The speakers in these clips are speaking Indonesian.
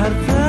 Her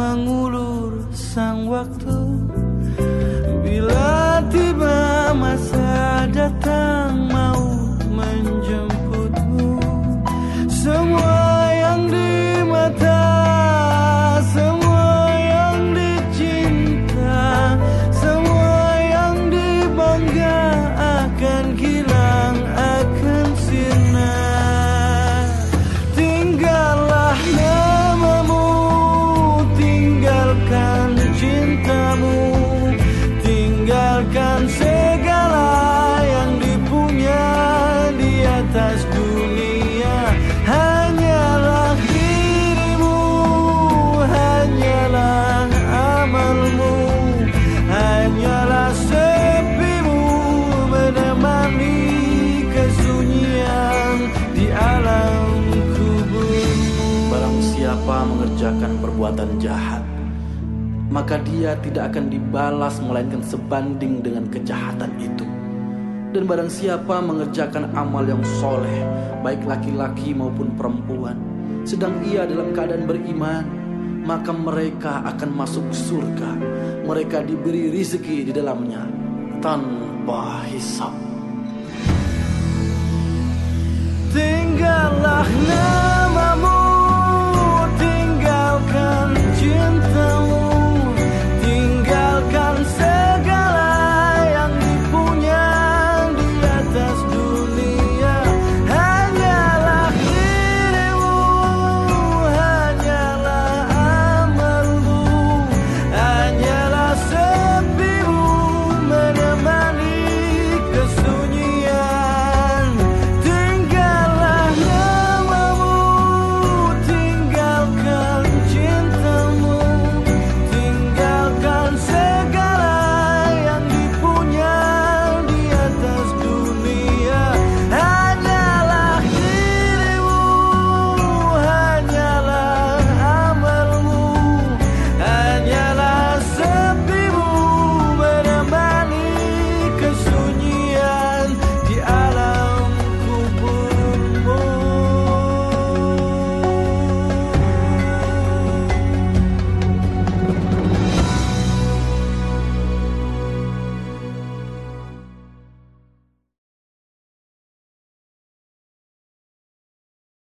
mengulur sang waktu mengerjakan perbuatan jahat, maka dia tidak akan dibalas melainkan sebanding dengan kejahatan itu. Dan barang siapa mengerjakan amal yang soleh, baik laki-laki maupun perempuan, sedang ia dalam keadaan beriman, maka mereka akan masuk surga. Mereka diberi rizki di dalamnya tanpa hisap. Tinggallah